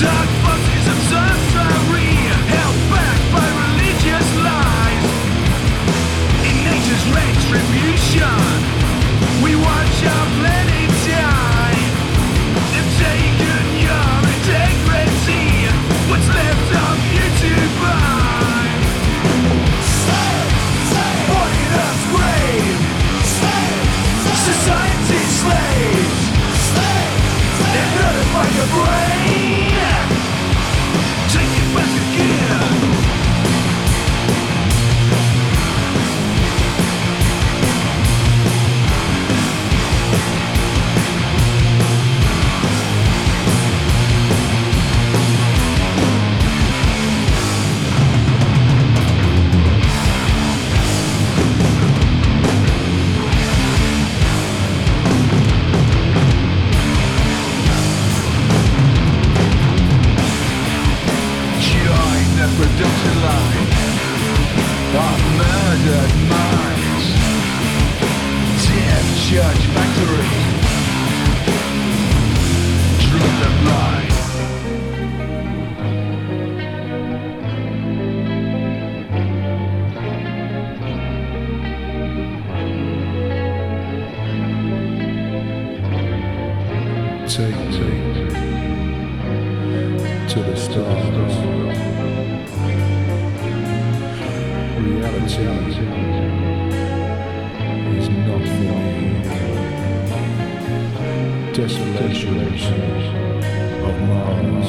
Duck! the brain. of murdered minds Dead Church Factory Drew the lies. Take me to the stars reality is not for me. Desolations of Mars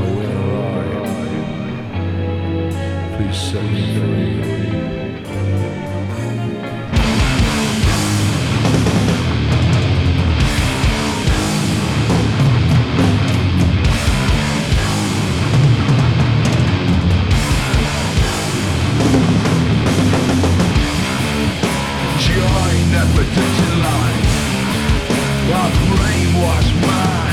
are where I please save repetition lines of brainwashed minds.